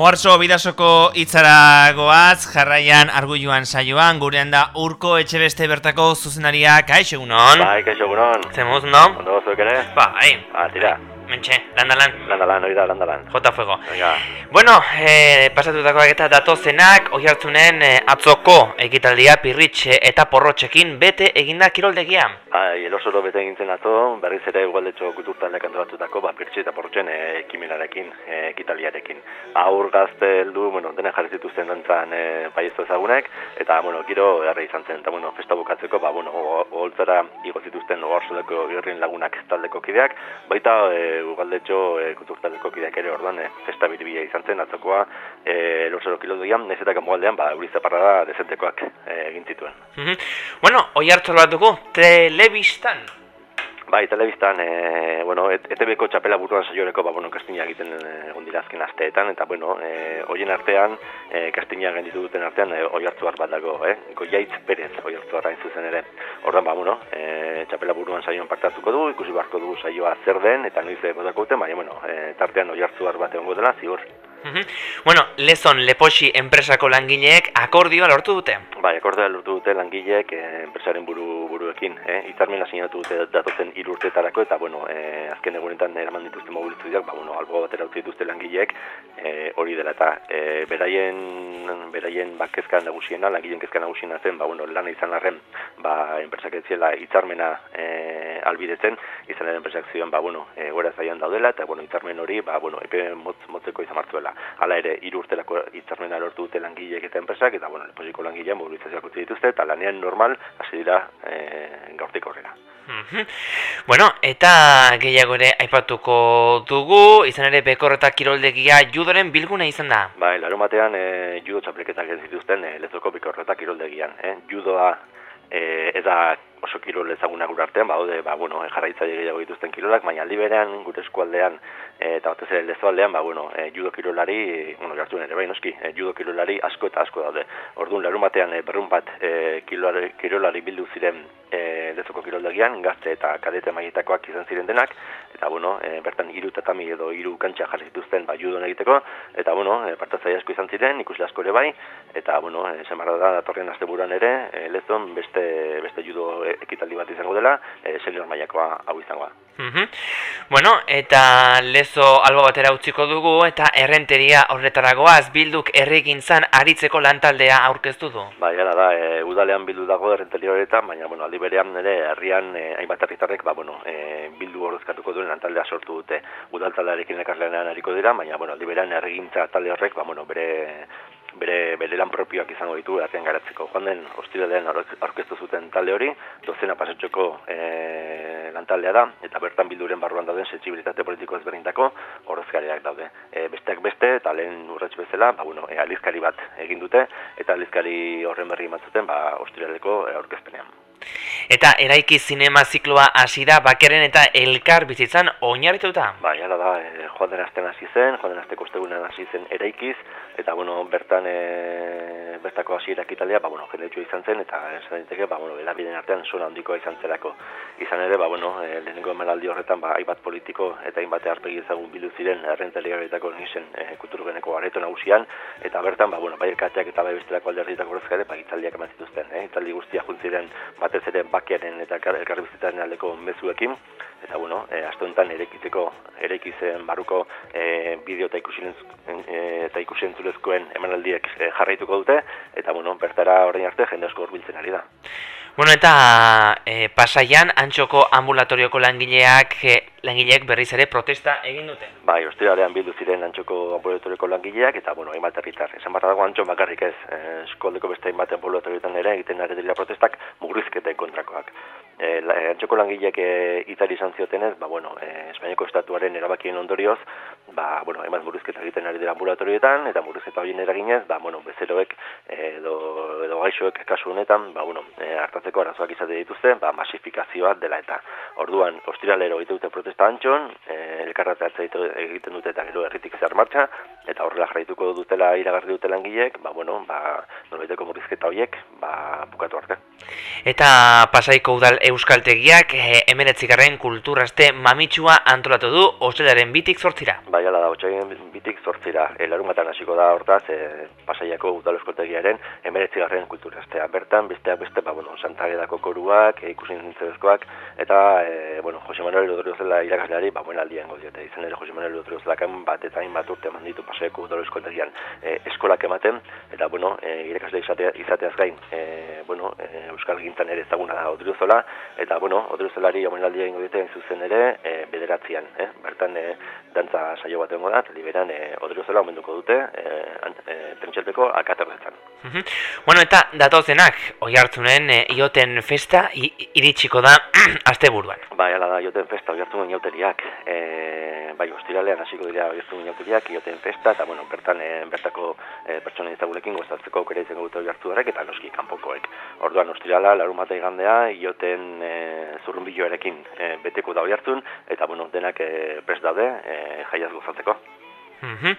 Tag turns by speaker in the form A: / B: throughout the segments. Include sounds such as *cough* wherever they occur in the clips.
A: Oarzo bidasoko itzaragoaz, jarraian argulluan saioan, gurean da urko etxe beste bertako zuzenaria kaixo egunon.
B: Bai, kaixo egunon.
A: Zemuz, no?
B: Ondo zuek ere?
A: Ba, hai.
B: Ba, tira.
A: Mentxe, landalan.
B: Landalan, hori da, landalan.
A: Jota fuego.
B: Venga.
A: Bueno, eh, pasatutakoak eta datozenak, oi hartzunen eh, atzoko egitaldia pirritxe eta porrotxekin bete eginda kiroldegia.
B: Bai, elosoro bete egin zen ato, berriz ere igualdetxo kulturtaldeak antolatutako, ba, pirtxe eta porrotxen eh, ekimenarekin, eh, ekitaliarekin. Aur gazte heldu, bueno, dena jarri zituzten dantzan eh, paiezo ezagunek, eta, bueno, giro erre izan zen, eta, bueno, festa bukatzeko, ba, bueno, oholtzara igo zituzten ogarzuleko irrin lagunak taldeko kideak, baita, eh, ugaldetxo e, kulturtaldeko kideak ere orduan e, festa biribia izan zen atzokoa e, lortzero kilodoian, ez eta kanboaldean, ba, euriz da dezentekoak e, egin zituen.
A: Mm Bueno, oi hartu bat dugu, telebistan?
B: Bai, telebistan, e, bueno, ETB-ko txapela buruan saioreko, ba, bueno, kastina egiten egon dira azken asteetan, eta, bueno, e, hoien artean, e, kastina genditu duten artean, e, oi hartu bat dago, eh? Goiaitz Perez, oi hartu harra zuzen ere. Ordan ba, bueno, e, txapela buruan saioan partatuko du, ikusi beharko dugu saioa zer den, eta noiz botako dute, baina, bueno, e, tartean oi hartu bat egon dela, zigur.
A: Bueno, lezon leposi enpresako langileek akordioa lortu dute.
B: Bai, akordioa lortu dute langileek eh, enpresaren buru buruekin, eh? Itzarmena sinatu dute datozen hiru urteetarako eta bueno, eh, azken egunetan eraman dituzte mobilizazioak, ba bueno, albo batera utzi dituzte langileek, eh, hori dela eta eh, beraien beraien ba kezka nagusiena, langileen kezka nagusiena zen, ba bueno, lana izan arren, ba enpresak etziela hitzarmena eh, albidetzen, izan ere enpresak zioen, ba bueno, eh, gora zaian daudela eta bueno, hitzarmen hori, ba bueno, epe motz, motzeko izan martuela Hala ere, hiru urtelako hitzarmena lortu dute langileek eta enpresak eta bueno, leposiko langilean mobilizazioak utzi dituzte eta lanean normal hasi dira e, gaurtik aurrera.
A: Bueno, eta gehiago ere aipatuko dugu, izan ere bekorreta kiroldegia judoren bilgune izan da.
B: Bai, laro batean e, judo txapleketak ez dituzten e, lezoko bekorreta kiroldegian. E, judoa e, ez da oso kirol ezaguna gure artean, ba, ode, ba, bueno, jarraitzaile gehiago dituzten kirolak, baina aldi berean gure eskualdean e, eta batez ere lezoaldean, ba, bueno, e, judo kirolari, bueno, jartu ere, bai, noski, e, judo kirolari asko eta asko daude. Orduan, larun batean, e, berrun bat e, kirolari, kirolari bildu ziren e, lezoko kiroldagian, gazte eta kadete maietakoak izan ziren denak, eta, bueno, e, bertan hiru tatami edo hiru kantxa jarri zituzten, ba, judo egiteko, eta, bueno, e, partatzaile asko izan ziren, ikusle asko ere bai, eta, bueno, e, da, datorren asteburuan ere, e, lezon beste, beste judo ekitaldi bat izango dela, e, senior mailakoa hau izango da.
A: Bueno, eta lezo albo batera utziko dugu eta errenteria horretaragoaz bilduk erregintzan aritzeko lantaldea aurkeztu du.
B: Bai, gara da, e, udalean bildu dago errenteria horretan, baina bueno, aldi berean nire herrian e, hainbat herritarrek ba, bueno, e, bildu horrezkatuko duen lantaldea sortu dute udaltaldearekin ekasleanean hariko dira, baina bueno, aldi berean erregintza talde horrek ba, bueno, bere bere, bere lan propioak izango ditu artean garatzeko. Joan den, hostilalean aurkeztu zuten talde hori, dozena pasatxoko e, lantaldea da, eta bertan bilduren barruan dauden setxibilitate politiko ezberdintako horrezkariak daude. E, besteak beste, eta lehen urratx bezala, ba, bueno, e, alizkari bat egin dute, eta alizkari horren berri ematzuten, ba, hostilaleko e, aurkezpenean.
A: Eta eraiki zinema zikloa hasi da bakeren eta elkar bizitzan oinarrituta.
B: Bai, hala da, e, joan den asten hasi zen, joan den asteko ostegunean hasi zen eraikiz, eta bueno, bertan e, bertako hasiera ekitalia, ba bueno, jendetxo izan zen eta esan daiteke, ba bueno, elabiden artean zona handikoa izan zelako. Izan ere, ba bueno, e, lehenengo emanaldi horretan ba hainbat politiko eta hainbat arpegi ezagun bildu ziren errentaliaretako nisen e, kulturgeneko areto nagusian eta bertan ba bueno, bai elkateak eta bai bestelako alderdietako horrezka ere ba hitzaldiak eman zituzten, eh? Hitzaldi guztia juntziren batez ere bakearen eta elkarbizitzaren aldeko mezuekin eta bueno, e, aste honetan erekitzeko erekizen baruko e, bideo eta ikusi e, eta ikusi entzulezkoen emanaldiek e, jarraituko dute eta bueno, bertara orain arte jende asko hurbiltzen ari da.
A: Bueno, eta e, pasaian antxoko ambulatorioko langileak e, langileak berriz ere protesta egin dute.
B: Bai, ostiralean bildu ziren antxoko ambulatorioko langileak eta bueno, hainbat herritar. Esan barra dago antxo bakarrik ez, eh, eskoldeko beste hainbat ambulatorioetan ere egiten ari dira protestak mugrizketen kontrakoak. E, la, antxoko langileak e, itari izan ziotenez, ba bueno, e, Espainiako estatuaren erabakien ondorioz, ba bueno, hainbat murrizketa egiten ari dira ambulatorioetan eta murrizketa horien eraginez, ba bueno, bezeroek edo edo gaixoek kasu honetan, ba bueno, e, hartatzeko arazoak izate dituzte, ba masifikazioa dela eta. Orduan, ostiralero egite dute protesta antxon, e, elkarratatza egiten dute eta gero herritik zer martxa, eta horrela jarraituko dutela iragarri dute langileek, ba, bueno, ba, norbaiteko murrizketa horiek, ba, bukatu arte.
A: Eta pasaiko udal euskaltegiak e, emeretzikarren kulturazte mamitsua antolatu du ostelaren bitik zortzira.
B: Bai, ala da, otxaien bitik zortzira. E, larun hasiko da hortaz, e, pasaiako udal euskaltegiaren emeretzikarren kulturaztea. Bertan, besteak beste, ba, bueno, santagedako koruak, e, ikusin zintzezkoak, eta, e, bueno, Jose Manuel Lodriozela irakasleari, ba, buena aldien godiote. Izan ere, Jose Manuel Lodriozelakan bat eta hain bat urte manditu pasaiako udal euskaltegian e, eskolak ematen, eta, bueno, e, irakasle izateaz gain, e, bueno, e, euskal gintzan ere ezaguna da Odriozola, eta, bueno, Odriozolari omenaldia ingo dute zuzen ere, e, bederatzean, eh? bertan e, dantza saio bat egongo da, liberan e, Odriozola omenduko dute, e, e, trentxelteko akaterretan.
A: Bueno, eta datozenak, oi hartzunen, e, ioten festa iritsiko da *clears throat* azte buruan.
B: Bai, ala da, ioten festa, oi hartzunen ioteriak, e, bai, ostiralean hasiko dira oi hartzunen ioteriak, ioten festa, eta, bueno, bertan, e, bertako e, pertsona izagulekin gozatzeko aukera izango dute oi hartzuarek, eta noski kanpokoek. Orduan, ostirala, larun igandea, ioten e, zurrunbiloarekin e, beteko da hartzun, eta bueno, denak e, prest daude e, jaiaz gozatzeko.
A: Mm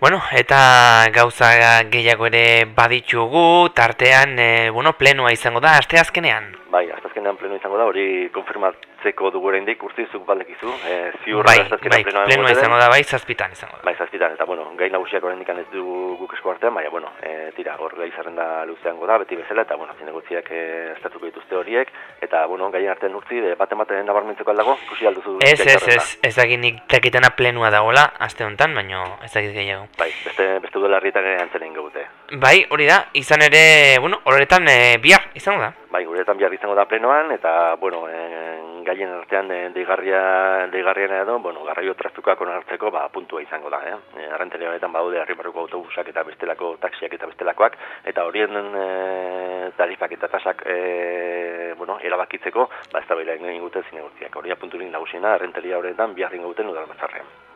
A: Bueno, eta gauza gehiago ere baditzugu, tartean, e, bueno, plenua izango da, aste azkenean?
B: Bai, aste azkenean plenua izango da, hori konfirmat, hartzeko dugu oraindik urtizuk baldekizu,
A: eh ziur bai, bai, plenoa izango da bai, zazpitan izango da.
B: Bai, zazpitan, eta bueno, gai nagusiak oraindik ez du guk esko artean, baina bueno, e, tira, hor gai zerrenda luzeango da, beti bezala, eta bueno, zinegotziak e, estatuko dituzte horiek, eta bueno, gaien artean urtzi, de, bate baten nabarmentzeko aldago, ikusi alduzu.
A: Ez, ez, ez, ez dakit nik takitena plenua dagoela, aste honetan, baina ez dakit gehiago.
B: Bai, beste, beste duela herrietan ere antzenen gaute.
A: Bai, hori da, izan ere, bueno, horretan e, bihar izango da.
B: Bai, guretan bihar izango da plenoan, eta, bueno, e, gaien artean e, deigarria, deigarriena edo, bueno, garraio trafikoak onartzeko, ba, puntua izango da, eh? E, Arrenteria honetan baude arribarruko autobusak eta bestelako taxiak eta bestelakoak, eta horien e, tarifak eta tasak, e, bueno, erabakitzeko, ba, ez da behila egin gute zinegurtziak. Horia punturin nagusiena, arrenteria horretan bihar inguten udal batzarrean.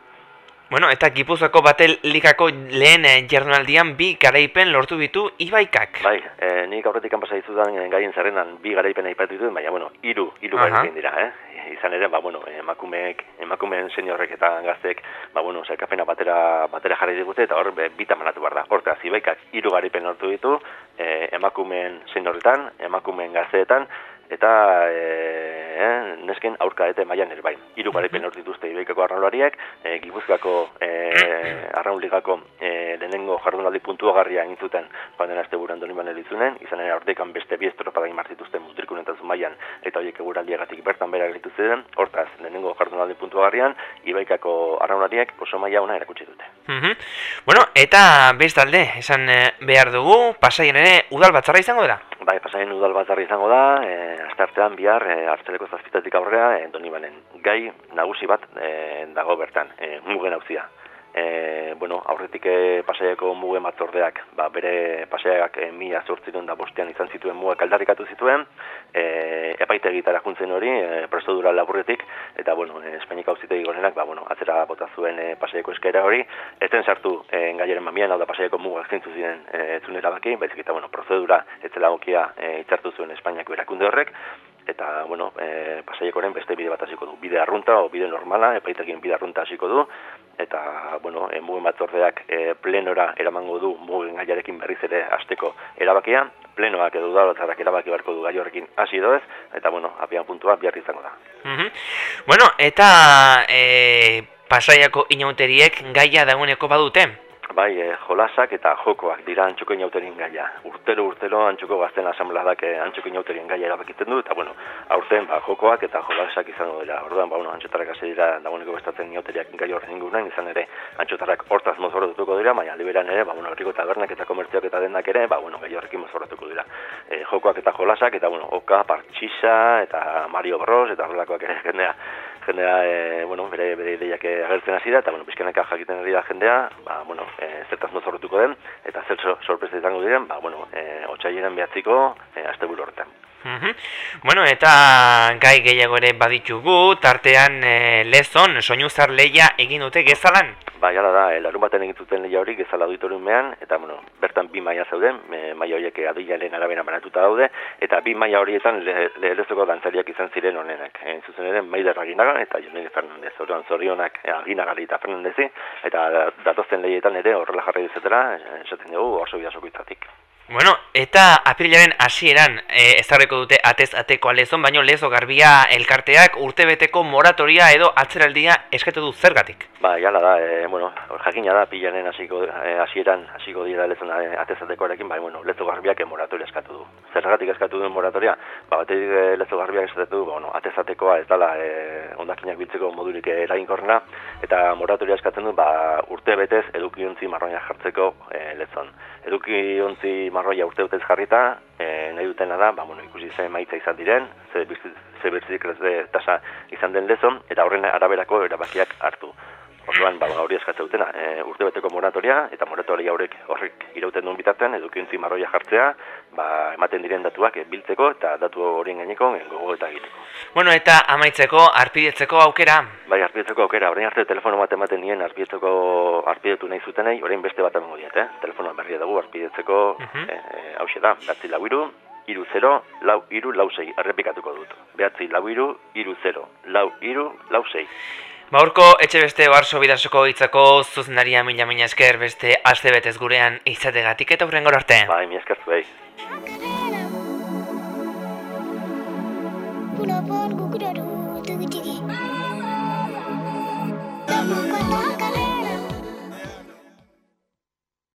A: Bueno, eta Gipuzkoako batel ligako lehen eh, jardunaldian bi garaipen lortu ditu Ibaikak.
B: Bai, e, nik aurretik kanpasa dizudan eh, gaien zerrenan bi garaipen aipatu ditut, baina bueno, hiru, hiru garaipen dira, eh. Izan ere, ba bueno, emakumeek, emakumeen seniorrek eta gaztek, ba bueno, sailkapena batera batera jarri digute eta hor be bita manatu bar da. Horta, Ibaikak hiru garaipen lortu ditu, eh, emakumeen seniorretan, emakumeen gazteetan eta e, nesken aurka eta mailan ere bai. Hiru garaipen hor dituzte Ibaikako arraunlariak, e, Gipuzkoako e, arraunligako e, lehenengo jardunaldi puntuagarria egin zuten joan den asteburuan Doni Manuel Itzunen, izan ere aurtekan beste bi estropada egin martituzten mutrikunen eta zumaian eta horiek eguraldiagatik bertan bera egitu ziren, hortaz lehenengo jardunaldi puntuagarrian Ibaikako arraunlariak oso maila ona erakutsi dute.
A: Mm Bueno, eta bestalde, esan eh, behar dugu, pasaien ere udal batzarra izango dira?
B: Bai, pasaien udal batzarra izango da, e, astartean bihar e, hartzeleko zazpitatik aurrea e, doni banen gai nagusi bat e, dago bertan, e, mugen hauzia. E, bueno, aurretik e, pasaiako mugen batzordeak, ba, bere pasaiak e, mila zortzituen da bostean izan zituen mugak aldarrikatu zituen, e, epaite egitara juntzen hori, e, prozedura laburretik, eta, bueno, e, Espainika auzitegi gorenak, ba, bueno, atzera bota zuen e, pasaiako eskaera hori, eten sartu e, gaiaren mamian, hau da pasaiako mugak zintzu ziren e, zunera baki, baizik eta, bueno, prozedura etzela okia e, itzartu zuen Espainiako erakunde horrek, eta bueno, e, pasaiekoren beste bide bat hasiko du. Bide arrunta o bide normala, epaitekien bide arrunta hasiko du eta bueno, e, mugen batzordeak e, plenora eramango du mugen gaiarekin berriz ere hasteko erabakia, plenoak edo udalatzarrak erabaki beharko du gai horrekin hasi ez, eta bueno, apian puntua bihar izango da.
A: Mm Bueno, eta e, pasaiako inauteriek gaia dagoeneko badute?
B: Bai, e, jolasak eta jokoak dira antxoko inauterien gaia. Urtero, urtero, antxoko gazten asambladak e, antxoko inauterien gaia erabakiten du, eta bueno, aurten ba, jokoak eta jolasak izango dira. Orduan, ba, bueno, antxotarak hasi dira dagoeneko bestatzen inauteriak gai horren inguruan, izan ere, antxotarak hortaz mozoratuko dira, baina liberan ere, ba, bueno, horriko tabernak eta komertzioak eta denak ere, ba, bueno, gai horrekin mozoratuko dira. E, jokoak eta jolasak, eta bueno, oka, partxisa, eta Mario Bros, eta horrelakoak ere jendea jendea e, bueno, bere bere ideiak agertzen hasi da eta bueno, bizkenaka jakiten ari da jendea, ba bueno, e, zertaz mozorretuko den eta zer sorpresa izango diren, ba bueno, eh 9 behatziko e, asteburu horretan.
A: Bueno, eta gai gehiago ere baditugu, tartean e, lezon, soinuzar leia egin dute gezalan?
B: Ba, jala da, e, larun baten egin zuten leia hori gezala mehan, eta, bueno, bertan bi maia zauden, e, maia horiek adilaren arabena banatuta daude, eta bi maia horietan le, le, dantzariak izan ziren honenak. E, zuzen ere, Maider Aginaga eta Jonel Fernandez, orduan zorionak Aginagali eta Fernandezi, eta datozten leietan ere horrela jarri dizetela, e, esaten dugu oso bidasoko.
A: Bueno, eta apirilaren hasieran e, ezarreko dute atez ateko alezon, baino lezo garbia elkarteak urtebeteko moratoria edo atzeraldia eskatu du zergatik.
B: Ba, jala da, e, bueno, jakina da, pilaren hasiko e, hasieran hasiko dira lezon atez atekoarekin, bai, bueno, lezo garbiak moratoria eskatu du. Zergatik eskatu duen moratoria, ba, batetik lezo garbiak eskatu du, ba, bueno, atez atekoa ez dala e, ondakinak biltzeko modurik eraginkorna, eta moratoria eskatzen du, ba, urte betez edukiontzi marroia jartzeko e, lezon. Edukiontzi marroia urte utez jarrita, e, nahi dutena da, ba, bueno, ikusi zen maitza izan diren, ze, ze bertzik tasa izan den lezon, eta horren araberako erabakiak hartu. Orduan, ba, hori eskatzen dutena, e, urte beteko moratoria, eta moratoria horrek horrek irauten duen bitartean, edukiontzi marroia jartzea, ba, ematen diren datuak e, biltzeko, eta datu horien gaineko, gogo eta egiteko.
A: Bueno, eta amaitzeko, arpidetzeko aukera?
B: Bai, arpidetzeko aukera, orain arte telefono bat ematen nien arpidetzeko arpidetu nahi zutenei, orain beste bat emango diet, eh? Telefonoa berria dugu arpidetzeko, uh -huh. e, hause da, behatzi lau iru, iru zero, lau iru, lau zei, errepikatuko dut. Behatzi lau iru, iru zero, lau iru, lau zei.
A: Baurko etxe beste barso bidasoko hitzako zuzendaria mila mila esker beste aste betez gurean izategatik eta hurren arte.
B: Bai, mi esker zuei.